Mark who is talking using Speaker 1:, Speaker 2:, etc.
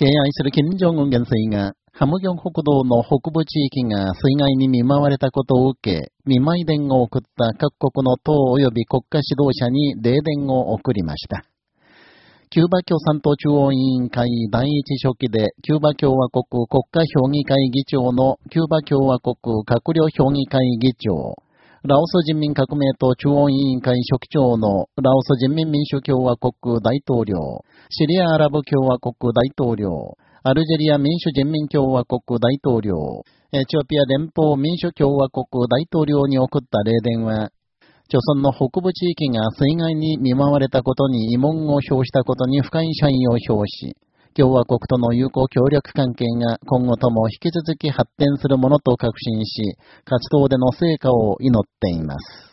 Speaker 1: 敬愛する金正恩元帥が、ハムギョン北道の北部地域が水害に見舞われたことを受け、見舞い電を送った各国の党及び国家指導者に霊電を送りました。キューバ共産党中央委員会第一書記で、キューバ共和国国家評議会議長のキューバ共和国閣僚評議会議長、ラオス人民革命党中央委員会書記長のラオス人民民主共和国大統領、シリアアラブ共和国大統領、アルジェリア民主人民共和国大統領、エチオピア連邦民主共和国大統領に送った霊電は、朝鮮の北部地域が水害に見舞われたことに疑問を表したことに深い謝意を表し、共和国との友好協力関係が今後とも引き続き発展するものと確信し、活動での成果を祈っています。